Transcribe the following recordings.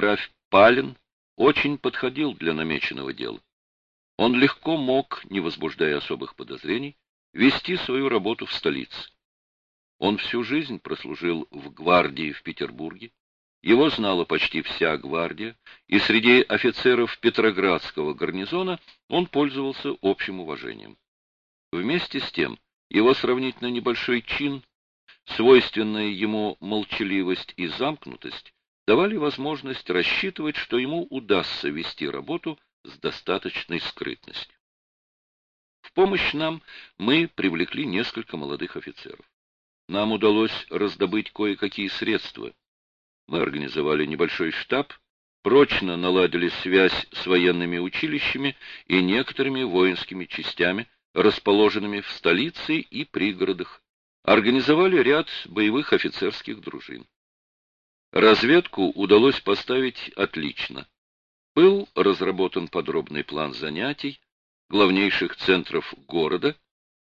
граф Палин очень подходил для намеченного дела. Он легко мог, не возбуждая особых подозрений, вести свою работу в столице. Он всю жизнь прослужил в гвардии в Петербурге, его знала почти вся гвардия, и среди офицеров Петроградского гарнизона он пользовался общим уважением. Вместе с тем, его сравнительно небольшой чин, свойственная ему молчаливость и замкнутость, давали возможность рассчитывать, что ему удастся вести работу с достаточной скрытностью. В помощь нам мы привлекли несколько молодых офицеров. Нам удалось раздобыть кое-какие средства. Мы организовали небольшой штаб, прочно наладили связь с военными училищами и некоторыми воинскими частями, расположенными в столице и пригородах, организовали ряд боевых офицерских дружин. Разведку удалось поставить отлично. Был разработан подробный план занятий, главнейших центров города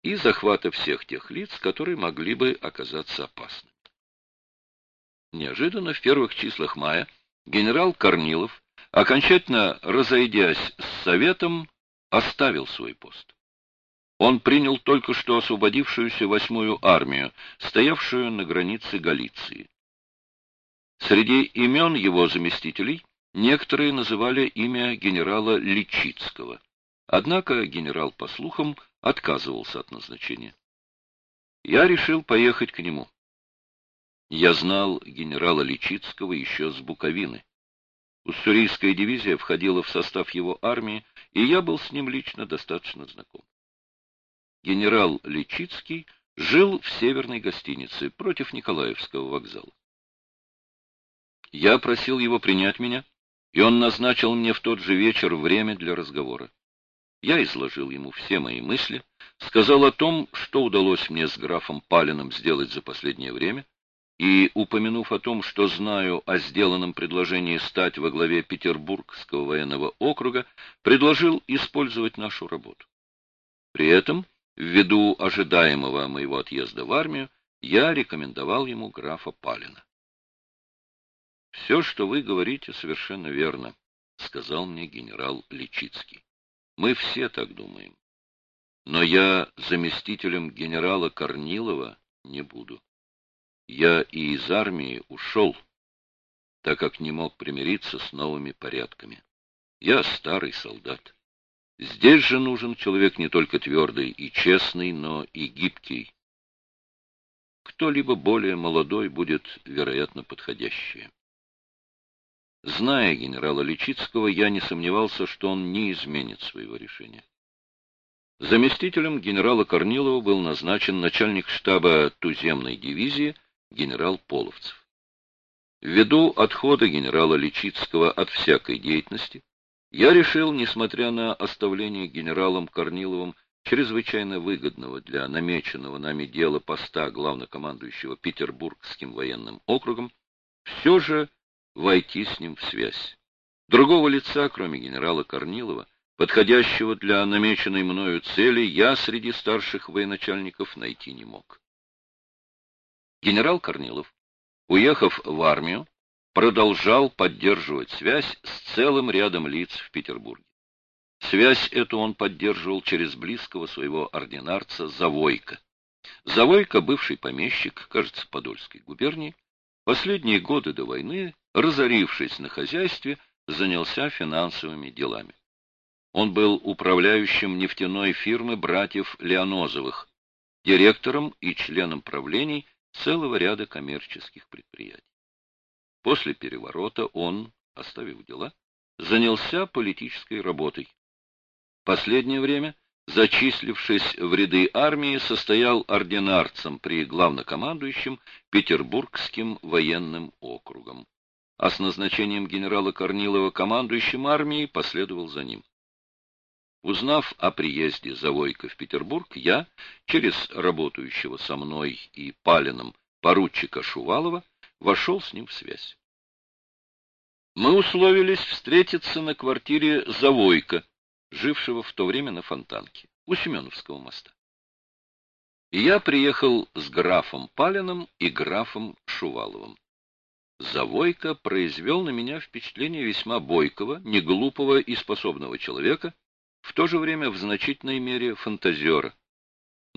и захвата всех тех лиц, которые могли бы оказаться опасными. Неожиданно в первых числах мая генерал Корнилов, окончательно разойдясь с советом, оставил свой пост. Он принял только что освободившуюся восьмую армию, стоявшую на границе Галиции. Среди имен его заместителей некоторые называли имя генерала Личицкого. Однако генерал, по слухам, отказывался от назначения. Я решил поехать к нему. Я знал генерала Личицкого еще с Буковины. Уссурийская дивизия входила в состав его армии, и я был с ним лично достаточно знаком. Генерал Личицкий жил в северной гостинице против Николаевского вокзала. Я просил его принять меня, и он назначил мне в тот же вечер время для разговора. Я изложил ему все мои мысли, сказал о том, что удалось мне с графом Палиным сделать за последнее время, и, упомянув о том, что знаю о сделанном предложении стать во главе Петербургского военного округа, предложил использовать нашу работу. При этом, ввиду ожидаемого моего отъезда в армию, я рекомендовал ему графа Палина. «Все, что вы говорите, совершенно верно», — сказал мне генерал Личицкий. Мы все так думаем. Но я заместителем генерала Корнилова не буду. Я и из армии ушел, так как не мог примириться с новыми порядками. Я старый солдат. Здесь же нужен человек не только твердый и честный, но и гибкий. Кто-либо более молодой будет, вероятно, подходящее. Зная генерала Личицкого, я не сомневался, что он не изменит своего решения. Заместителем генерала Корнилова был назначен начальник штаба туземной дивизии генерал Половцев. Ввиду отхода генерала Личицкого от всякой деятельности, я решил, несмотря на оставление генералом Корниловым чрезвычайно выгодного для намеченного нами дела поста главнокомандующего Петербургским военным округом, все же войти с ним в связь. Другого лица, кроме генерала Корнилова, подходящего для намеченной мною цели, я среди старших военачальников найти не мог. Генерал Корнилов, уехав в армию, продолжал поддерживать связь с целым рядом лиц в Петербурге. Связь эту он поддерживал через близкого своего ординарца Завойка. Завойко, бывший помещик, кажется, Подольской губернии, последние годы до войны разорившись на хозяйстве, занялся финансовыми делами. Он был управляющим нефтяной фирмы братьев Леонозовых, директором и членом правлений целого ряда коммерческих предприятий. После переворота он, оставив дела, занялся политической работой. Последнее время, зачислившись в ряды армии, состоял ординарцем при главнокомандующем Петербургским военным округом а с назначением генерала Корнилова командующим армией последовал за ним. Узнав о приезде Завойка в Петербург, я, через работающего со мной и Палином поручика Шувалова, вошел с ним в связь. Мы условились встретиться на квартире Завойка, жившего в то время на Фонтанке, у Семеновского моста. И я приехал с графом Палиным и графом Шуваловым. Завойко произвел на меня впечатление весьма бойкого, неглупого и способного человека, в то же время в значительной мере фантазера.